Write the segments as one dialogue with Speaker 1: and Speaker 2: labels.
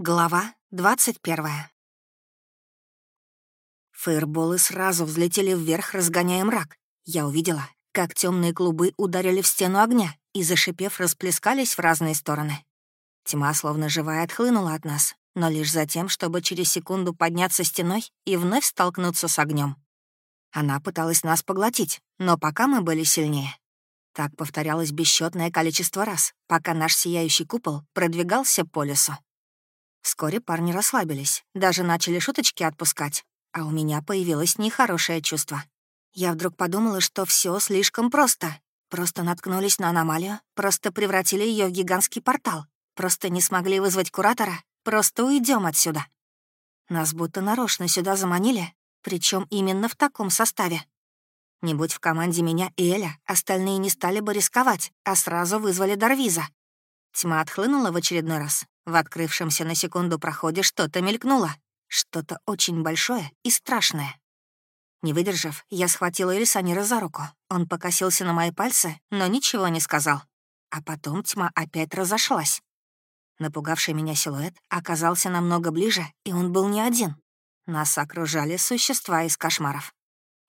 Speaker 1: Глава 21 Фаерболы сразу взлетели вверх, разгоняя мрак. Я увидела, как темные клубы ударили в стену огня и, зашипев, расплескались в разные стороны. Тьма, словно живая, отхлынула от нас, но лишь за тем, чтобы через секунду подняться стеной и вновь столкнуться с огнем. Она пыталась нас поглотить, но пока мы были сильнее. Так повторялось бесчетное количество раз, пока наш сияющий купол продвигался по лесу. Вскоре парни расслабились, даже начали шуточки отпускать, а у меня появилось нехорошее чувство. Я вдруг подумала, что все слишком просто. Просто наткнулись на аномалию, просто превратили ее в гигантский портал, просто не смогли вызвать куратора, просто уйдем отсюда. Нас будто нарочно сюда заманили, причем именно в таком составе. Не будь в команде меня и Эля, остальные не стали бы рисковать, а сразу вызвали Дарвиза. Тьма отхлынула в очередной раз, в открывшемся на секунду проходе что-то мелькнуло. Что-то очень большое и страшное. Не выдержав, я схватила Элисанира за руку. Он покосился на мои пальцы, но ничего не сказал. А потом тьма опять разошлась. Напугавший меня силуэт оказался намного ближе, и он был не один. Нас окружали существа из кошмаров.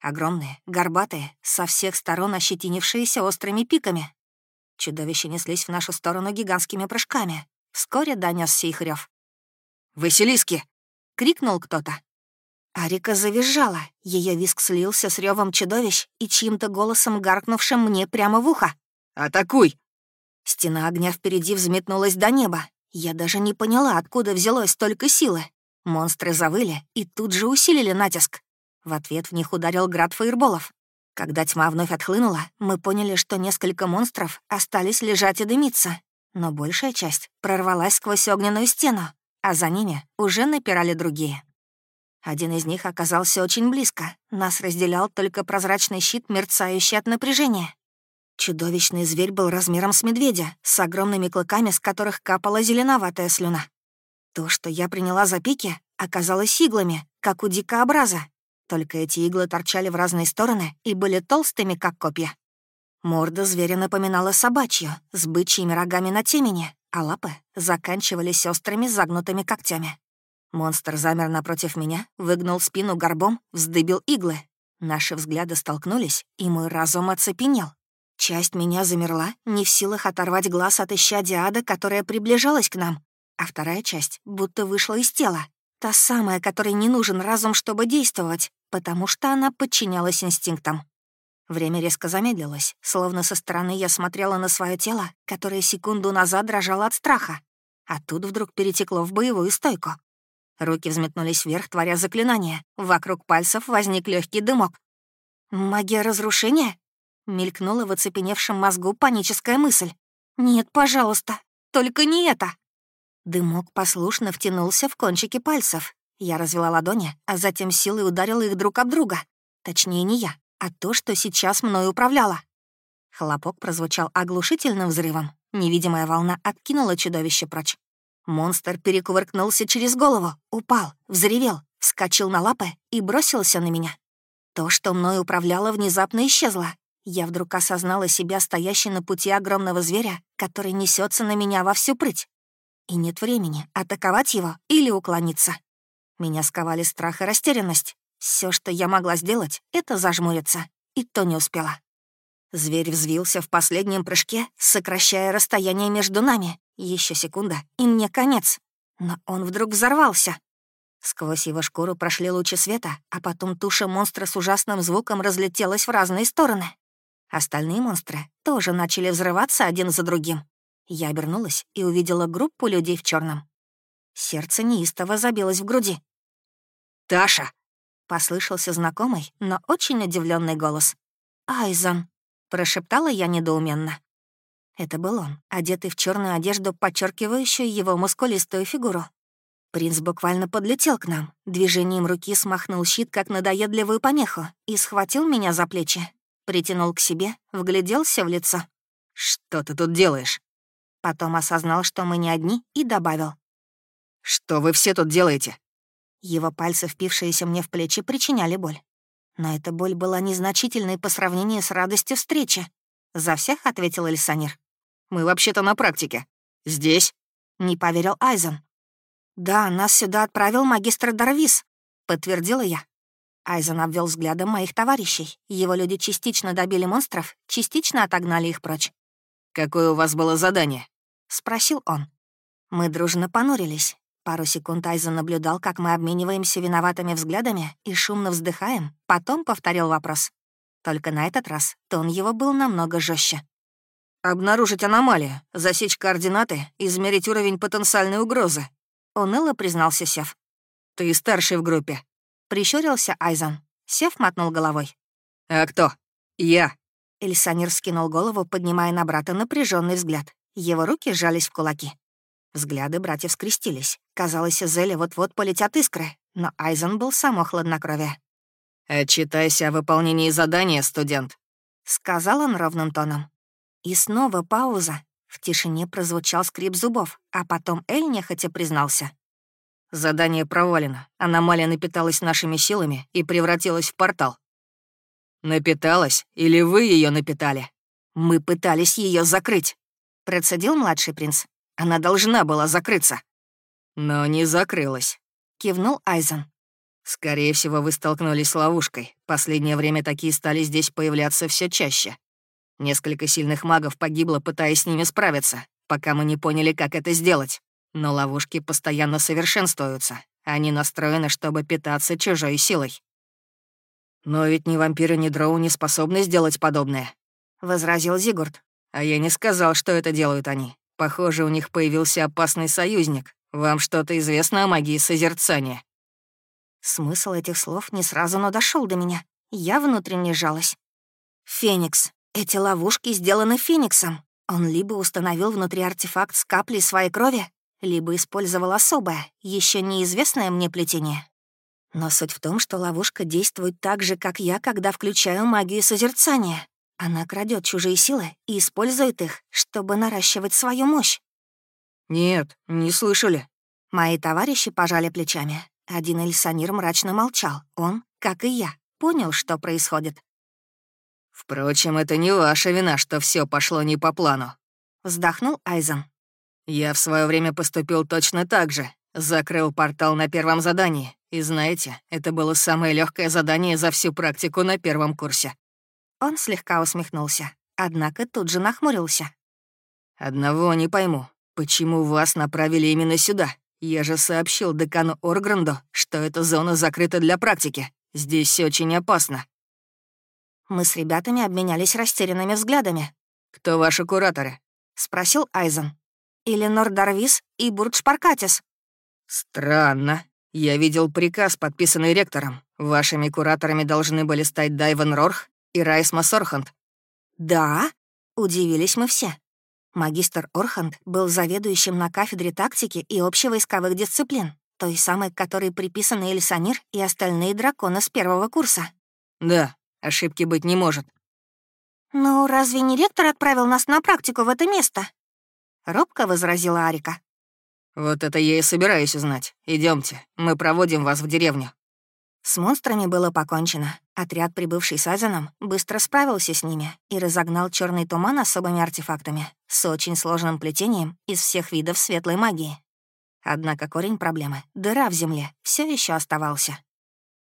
Speaker 1: Огромные, горбатые, со всех сторон ощетинившиеся острыми пиками. Чудовища неслись в нашу сторону гигантскими прыжками, Вскоре донесся их рев. «Василиски!» — крикнул кто-то. Арика завизжала. Ее виск слился с ревом чудовищ и чьим-то голосом, гаркнувшим мне прямо в ухо.
Speaker 2: «Атакуй!»
Speaker 1: Стена огня впереди взметнулась до неба. Я даже не поняла, откуда взялось столько силы. Монстры завыли и тут же усилили натиск. В ответ в них ударил град фаерболов. Когда тьма вновь отхлынула, мы поняли, что несколько монстров остались лежать и дымиться, но большая часть прорвалась сквозь огненную стену, а за ними уже напирали другие. Один из них оказался очень близко. Нас разделял только прозрачный щит, мерцающий от напряжения. Чудовищный зверь был размером с медведя, с огромными клыками, с которых капала зеленоватая слюна. То, что я приняла за пики, оказалось иглами, как у дикообраза. Только эти иглы торчали в разные стороны и были толстыми, как копья. Морда зверя напоминала собачью, с бычьими рогами на темени, а лапы заканчивались острыми загнутыми когтями. Монстр замер напротив меня, выгнул спину горбом, вздыбил иглы. Наши взгляды столкнулись, и мой разум оцепенел. Часть меня замерла, не в силах оторвать глаз от исчадия ада, которая приближалась к нам, а вторая часть будто вышла из тела. Та самая, которой не нужен разум, чтобы действовать, потому что она подчинялась инстинктам. Время резко замедлилось, словно со стороны я смотрела на свое тело, которое секунду назад дрожало от страха, а тут вдруг перетекло в боевую стойку. Руки взметнулись вверх, творя заклинание. Вокруг пальцев возник легкий дымок. «Магия разрушения?» — мелькнула в оцепеневшем мозгу паническая мысль. «Нет, пожалуйста, только не это!» Дымок послушно втянулся в кончики пальцев. Я развела ладони, а затем силой ударила их друг об друга. Точнее, не я, а то, что сейчас мной управляло. Хлопок прозвучал оглушительным взрывом. Невидимая волна откинула чудовище прочь. Монстр перекувыркнулся через голову, упал, взревел, вскочил на лапы и бросился на меня. То, что мной управляло, внезапно исчезло. Я вдруг осознала себя стоящей на пути огромного зверя, который несется на меня во всю прыть. И нет времени атаковать его или уклониться. Меня сковали страх и растерянность. Все, что я могла сделать, это зажмуриться, и то не успела. Зверь взвился в последнем прыжке, сокращая расстояние между нами. Еще секунда, и мне конец. Но он вдруг взорвался. Сквозь его шкуру прошли лучи света, а потом туша монстра с ужасным звуком разлетелась в разные стороны. Остальные монстры тоже начали взрываться один за другим. Я обернулась и увидела группу людей в черном. Сердце неистово забилось в груди.
Speaker 2: «Таша!»
Speaker 1: Послышался знакомый, но очень удивленный голос. «Айзон», — прошептала я недоуменно. Это был он, одетый в черную одежду, подчеркивающую его мускулистую фигуру. Принц буквально подлетел к нам, движением руки смахнул щит, как надоедливую помеху, и схватил меня за плечи. Притянул к себе, вгляделся в лицо.
Speaker 2: «Что ты тут делаешь?»
Speaker 1: Потом осознал, что мы не одни, и добавил.
Speaker 2: «Что вы все тут делаете?
Speaker 1: Его пальцы, впившиеся мне в плечи, причиняли боль. Но эта боль была незначительной по сравнению с радостью встречи. «За всех?» — ответил Эльсанир.
Speaker 2: «Мы вообще-то на практике. Здесь?»
Speaker 1: — не поверил Айзен. «Да, нас сюда отправил магистр Дарвис», — подтвердила я. Айзен обвел взглядом моих товарищей. Его люди частично добили монстров, частично отогнали их прочь.
Speaker 2: «Какое у вас было задание?»
Speaker 1: — спросил он. Мы дружно понурились. Пару секунд Айзен наблюдал, как мы обмениваемся виноватыми взглядами и шумно вздыхаем, потом повторил вопрос. Только на этот раз тон его был намного жестче.
Speaker 2: «Обнаружить аномалию, засечь координаты, измерить уровень потенциальной угрозы», — уныло признался Сев. «Ты старший в группе».
Speaker 1: Прищурился Айзен. Сев мотнул головой.
Speaker 2: «А кто?» «Я».
Speaker 1: Эльсанир скинул голову, поднимая на брата напряженный взгляд. Его руки сжались в кулаки. Взгляды братьев скрестились. Казалось, из Эли вот-вот полетят искры, но Айзен был само хладнокровие.
Speaker 2: «Отчитайся о выполнении задания, студент», —
Speaker 1: сказал он ровным тоном. И снова пауза. В тишине прозвучал скрип зубов, а потом Эль нехотя признался.
Speaker 2: «Задание провалено. Аномалия напиталась нашими силами и превратилась в портал». «Напиталась? Или вы ее напитали?»
Speaker 1: «Мы пытались ее закрыть», — процедил младший принц. «Она должна была закрыться».
Speaker 2: «Но не закрылась», —
Speaker 1: кивнул Айзен.
Speaker 2: «Скорее всего, вы столкнулись с ловушкой. Последнее время такие стали здесь появляться все чаще. Несколько сильных магов погибло, пытаясь с ними справиться, пока мы не поняли, как это сделать. Но ловушки постоянно совершенствуются. Они настроены, чтобы питаться чужой силой. «Но ведь ни вампиры, ни дроу не способны сделать подобное», — возразил Зигурд. «А я не сказал, что это делают они. Похоже, у них появился опасный союзник. Вам что-то известно о магии созерцания?»
Speaker 1: Смысл этих слов не сразу, но дошел до меня. Я внутренне жалась. «Феникс. Эти ловушки сделаны Фениксом. Он либо установил внутри артефакт с каплей своей крови, либо использовал особое, еще неизвестное мне плетение. Но суть в том, что ловушка действует так же, как я, когда включаю магию созерцания. Она крадет чужие силы и использует их, чтобы наращивать свою мощь.
Speaker 2: «Нет, не слышали».
Speaker 1: Мои товарищи пожали плечами. Один Эльсанир мрачно молчал. Он, как и я, понял, что происходит.
Speaker 2: «Впрочем, это не ваша вина, что все пошло не по плану», — вздохнул Айзен. «Я в свое время поступил точно так же. Закрыл портал на первом задании. И знаете, это было самое легкое задание за всю практику на первом курсе.
Speaker 1: Он слегка усмехнулся, однако тут же нахмурился.
Speaker 2: «Одного не пойму. Почему вас направили именно сюда? Я же сообщил декану Оргранду, что эта зона закрыта для практики. Здесь очень опасно».
Speaker 1: Мы с ребятами обменялись растерянными взглядами.
Speaker 2: «Кто ваши кураторы?»
Speaker 1: — спросил Айзен. «Эленор Дарвис и Бурдж Паркатис».
Speaker 2: «Странно. Я видел приказ, подписанный ректором. Вашими кураторами должны были стать Дайвен Рорх и Райсма Сорхант».
Speaker 1: «Да?» — удивились мы все. Магистр Орхант был заведующим на кафедре тактики и общевойсковых дисциплин, той самой, которой приписаны Эльсанир и остальные драконы с первого курса.
Speaker 2: «Да, ошибки быть не может».
Speaker 1: «Ну, разве не ректор отправил нас на практику в это место?» Робко возразила Арика.
Speaker 2: «Вот это я и собираюсь узнать. Идемте, мы проводим вас в деревню».
Speaker 1: С монстрами было покончено. Отряд, прибывший с Азином, быстро справился с ними и разогнал черный туман особыми артефактами с очень сложным плетением из всех видов светлой магии. Однако корень проблемы — дыра в земле — все еще оставался.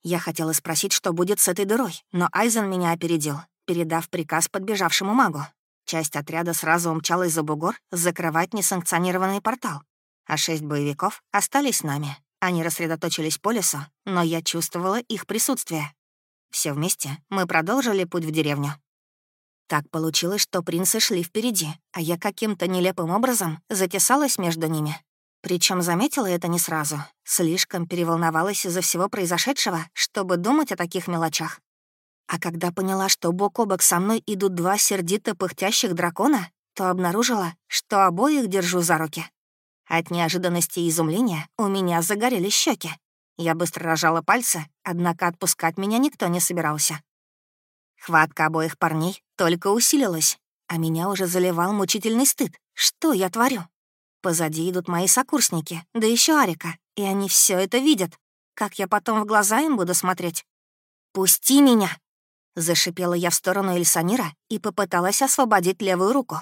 Speaker 1: Я хотела спросить, что будет с этой дырой, но Айзен меня опередил, передав приказ подбежавшему магу. Часть отряда сразу умчалась за бугор закрывать несанкционированный портал, а шесть боевиков остались с нами, они рассредоточились по лесу, но я чувствовала их присутствие. Все вместе мы продолжили путь в деревню. Так получилось, что принцы шли впереди, а я каким-то нелепым образом затесалась между ними. Причем заметила это не сразу. Слишком переволновалась из-за всего произошедшего, чтобы думать о таких мелочах. А когда поняла, что бок о бок со мной идут два сердито пыхтящих дракона, то обнаружила, что обоих держу за руки. От неожиданности и изумления у меня загорелись щеки. Я быстро рожала пальцы, однако отпускать меня никто не собирался. Хватка обоих парней только усилилась, а меня уже заливал мучительный стыд. Что я творю? Позади идут мои сокурсники, да еще Арика, и они все это видят. Как я потом в глаза им буду смотреть? «Пусти меня!» Зашипела я в сторону Эльсанира и попыталась освободить левую руку.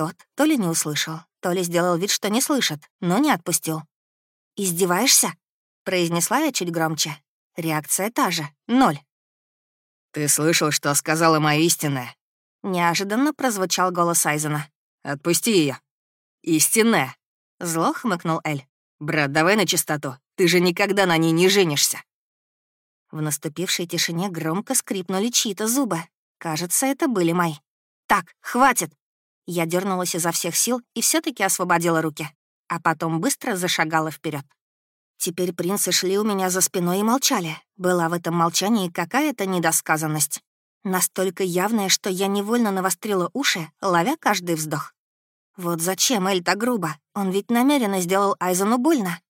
Speaker 1: Тот то ли не услышал, то ли сделал вид, что не слышит, но не отпустил. «Издеваешься?» — произнесла я чуть громче. Реакция та же — ноль.
Speaker 2: «Ты слышал, что сказала моя истинная?»
Speaker 1: Неожиданно прозвучал голос Айзена.
Speaker 2: «Отпусти ее. «Истинная!»
Speaker 1: — зло хмыкнул Эль.
Speaker 2: «Брат, давай на чистоту. Ты же никогда на ней не женишься».
Speaker 1: В наступившей тишине громко скрипнули чьи-то зубы. Кажется, это были мои. «Так, хватит!» Я дернулась изо всех сил и все таки освободила руки, а потом быстро зашагала вперед. Теперь принцы шли у меня за спиной и молчали. Была в этом молчании какая-то недосказанность. Настолько явная, что я невольно навострила уши, ловя каждый вздох. Вот зачем Эль так грубо? Он ведь намеренно сделал Айзену больно.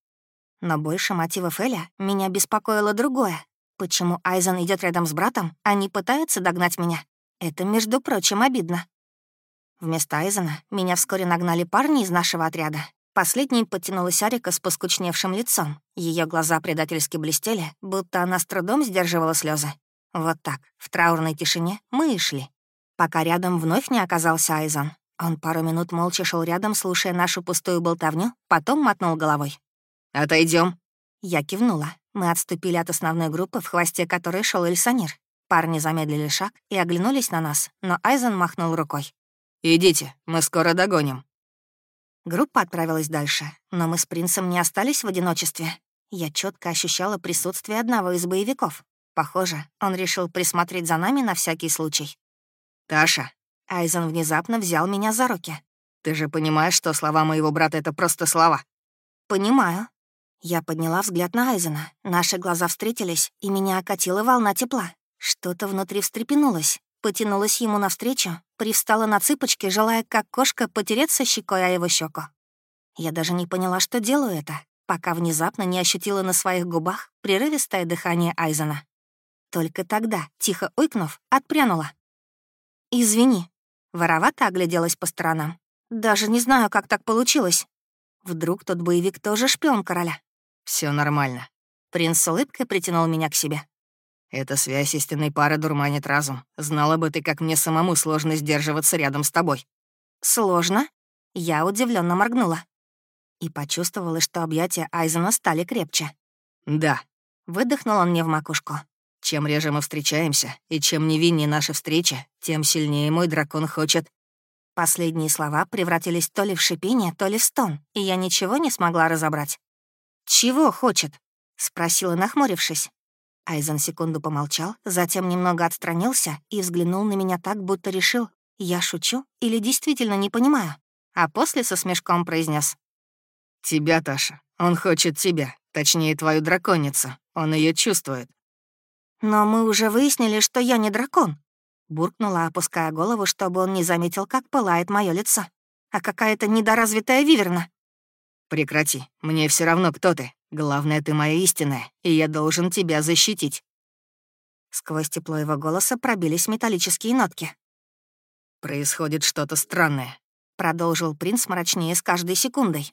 Speaker 1: Но больше мотивов Эля меня беспокоило другое. Почему Айзен идет рядом с братом, а не пытается догнать меня? Это, между прочим, обидно. Вместо Айзена меня вскоре нагнали парни из нашего отряда. Последней подтянулась Арика с поскучневшим лицом. Ее глаза предательски блестели, будто она с трудом сдерживала слезы. Вот так, в траурной тишине мы и шли. Пока рядом вновь не оказался Айзен. Он пару минут молча шел рядом, слушая нашу пустую болтовню, потом мотнул головой.
Speaker 2: Отойдем.
Speaker 1: Я кивнула. Мы отступили от основной группы, в хвосте которой шел Эльсанир. Парни замедлили шаг и оглянулись на нас, но Айзен махнул рукой.
Speaker 2: «Идите, мы скоро догоним».
Speaker 1: Группа отправилась дальше, но мы с принцем не остались в одиночестве. Я четко ощущала присутствие одного из боевиков. Похоже, он решил присмотреть за нами на всякий случай.
Speaker 2: «Таша».
Speaker 1: Айзен внезапно взял меня за руки.
Speaker 2: «Ты же понимаешь, что слова моего брата — это просто слова?»
Speaker 1: «Понимаю», я подняла взгляд на Айзена. Наши глаза встретились, и меня окатила волна тепла. Что-то внутри встрепенулось, потянулась ему навстречу, привстала на цыпочки, желая, как кошка, потереться щекой о его щеку. Я даже не поняла, что делаю это, пока внезапно не ощутила на своих губах прерывистое дыхание Айзена. Только тогда, тихо ойкнув, отпрянула. «Извини», — воровато огляделась по сторонам. «Даже не знаю, как так получилось. Вдруг тот боевик тоже шпион короля?»
Speaker 2: Все нормально».
Speaker 1: Принц с улыбкой притянул меня к себе.
Speaker 2: «Эта связь истинной пары дурманит разум. Знала бы ты, как мне самому сложно сдерживаться рядом с тобой».
Speaker 1: «Сложно?» Я удивленно моргнула. И почувствовала, что объятия Айзена стали крепче.
Speaker 2: «Да».
Speaker 1: Выдохнул он мне в макушку.
Speaker 2: «Чем реже мы встречаемся, и чем невиннее наши встречи, тем сильнее мой дракон хочет...»
Speaker 1: Последние слова превратились то ли в шипение, то ли в стон, и я ничего не смогла разобрать. «Чего хочет?» — спросила, нахмурившись. Айзен секунду помолчал, затем немного отстранился и взглянул на меня так, будто решил, я шучу или действительно не понимаю, а после со смешком произнес:
Speaker 2: «Тебя, Таша. Он хочет тебя, точнее, твою драконицу. Он ее чувствует».
Speaker 1: «Но мы уже выяснили, что я не дракон», — буркнула, опуская голову, чтобы он не заметил, как пылает мое лицо. «А какая-то недоразвитая виверна».
Speaker 2: «Прекрати. Мне все равно, кто ты. Главное, ты моя истинная, и я должен тебя защитить».
Speaker 1: Сквозь тепло его голоса пробились металлические нотки.
Speaker 2: «Происходит что-то странное», —
Speaker 1: продолжил принц мрачнее с каждой секундой.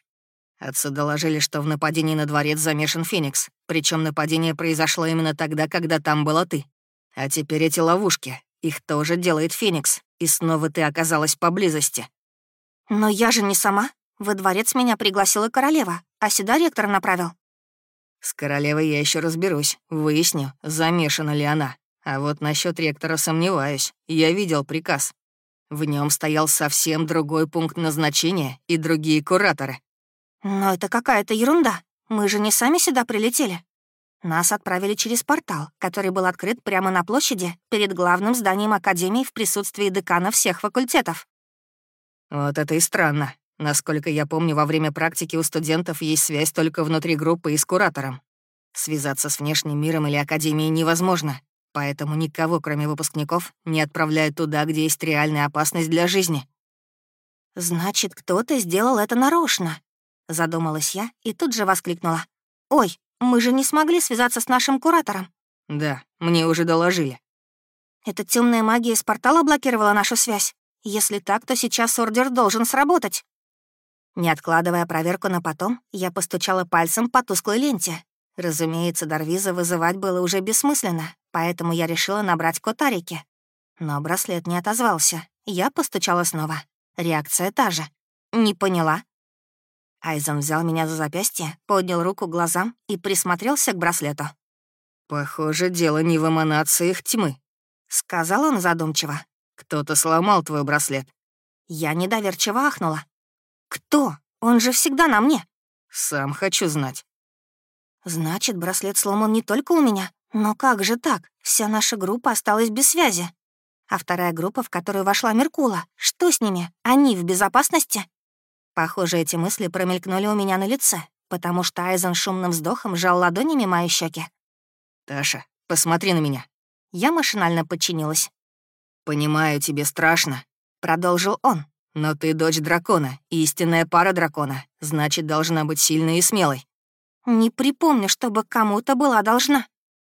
Speaker 2: Отцы доложили, что в нападении на дворец замешан Феникс, причем нападение произошло именно тогда, когда там была ты. А теперь эти ловушки, их тоже делает Феникс, и снова ты оказалась поблизости.
Speaker 1: «Но я же не сама», во дворец меня пригласила королева, а сюда ректор направил.
Speaker 2: С королевой я еще разберусь, выясню, замешана ли она. А вот насчет ректора сомневаюсь. Я видел приказ. В нем стоял совсем другой пункт назначения и другие кураторы.
Speaker 1: Но это какая-то ерунда. Мы же не сами сюда прилетели. Нас отправили через портал, который был открыт прямо на площади перед главным зданием Академии в присутствии декана всех факультетов.
Speaker 2: Вот это и странно. Насколько я помню, во время практики у студентов есть связь только внутри группы и с куратором. Связаться с внешним миром или академией невозможно, поэтому никого, кроме выпускников, не отправляют туда, где есть реальная опасность для жизни.
Speaker 1: «Значит, кто-то сделал это нарочно», — задумалась я и тут же воскликнула. «Ой, мы же не смогли связаться с нашим куратором».
Speaker 2: «Да, мне уже доложили».
Speaker 1: «Эта темная магия из портала блокировала нашу связь? Если так, то сейчас ордер должен сработать». Не откладывая проверку на потом, я постучала пальцем по тусклой ленте. Разумеется, Дарвиза вызывать было уже бессмысленно, поэтому я решила набрать код Арики. Но браслет не отозвался. Я постучала снова. Реакция та же. «Не поняла». Айзен взял меня за запястье, поднял руку к глазам и присмотрелся к браслету.
Speaker 2: «Похоже, дело не в эманациях тьмы», —
Speaker 1: сказал он задумчиво.
Speaker 2: «Кто-то сломал твой браслет».
Speaker 1: Я недоверчиво ахнула. «Кто? Он же всегда на мне».
Speaker 2: «Сам хочу знать».
Speaker 1: «Значит, браслет сломан не только у меня. Но как же так? Вся наша группа осталась без связи. А вторая группа, в которую вошла Меркула, что с ними? Они в безопасности?» Похоже, эти мысли промелькнули у меня на лице, потому что Айзен шумным вздохом сжал ладонями мои щеки.
Speaker 2: «Таша, посмотри на меня».
Speaker 1: Я машинально подчинилась.
Speaker 2: «Понимаю, тебе страшно», —
Speaker 1: продолжил он.
Speaker 2: «Но ты дочь дракона, истинная пара дракона, значит, должна быть сильной и смелой».
Speaker 1: «Не припомню, чтобы кому-то была должна».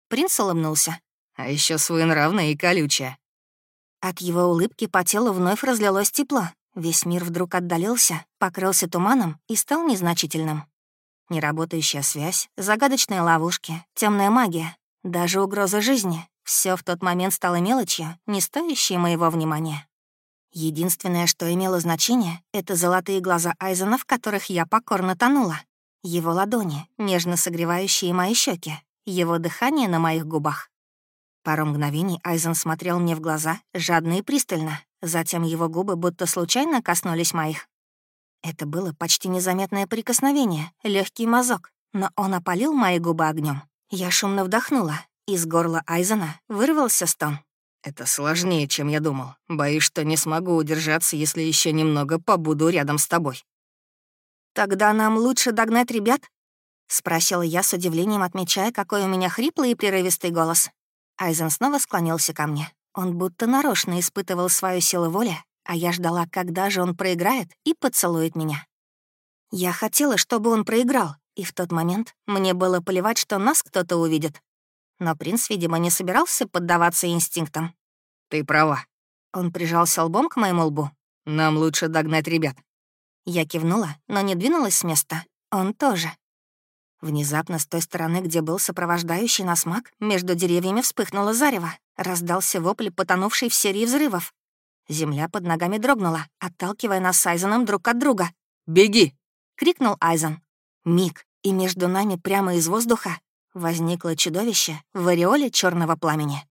Speaker 1: Принц улыбнулся.
Speaker 2: «А еще своенравная и колючая».
Speaker 1: От его улыбки по телу вновь разлилось тепло, Весь мир вдруг отдалился, покрылся туманом и стал незначительным. Неработающая связь, загадочные ловушки, темная магия, даже угроза жизни — все в тот момент стало мелочью, не стоящей моего внимания. Единственное, что имело значение, — это золотые глаза Айзена, в которых я покорно тонула. Его ладони, нежно согревающие мои щеки, его дыхание на моих губах. Пару мгновений Айзен смотрел мне в глаза, жадно и пристально, Затем его губы будто случайно коснулись моих. Это было почти незаметное прикосновение, легкий мазок, но он опалил мои губы огнем. Я шумно вдохнула. Из горла Айзена вырвался стон.
Speaker 2: «Это сложнее, чем я думал. Боюсь, что не смогу удержаться, если еще немного побуду рядом с тобой».
Speaker 1: «Тогда нам лучше догнать ребят?» — спросила я с удивлением, отмечая, какой у меня хриплый и прерывистый голос. Айзен снова склонился ко мне. Он будто нарочно испытывал свою силу воли, а я ждала, когда же он проиграет и поцелует меня. Я хотела, чтобы он проиграл, и в тот момент мне было плевать, что нас кто-то увидит. Но принц, видимо, не собирался поддаваться инстинктам.
Speaker 2: «Ты права».
Speaker 1: Он прижался лбом к моему лбу.
Speaker 2: «Нам лучше догнать ребят».
Speaker 1: Я кивнула, но не двинулась с места. Он тоже. Внезапно с той стороны, где был сопровождающий нас маг, между деревьями вспыхнуло зарево. Раздался вопль, потонувший в серии взрывов. Земля под ногами дрогнула, отталкивая нас с Айзеном друг от друга.
Speaker 2: «Беги!»
Speaker 1: — крикнул Айзен. Миг, и между нами прямо из воздуха возникло чудовище в ореоле черного пламени.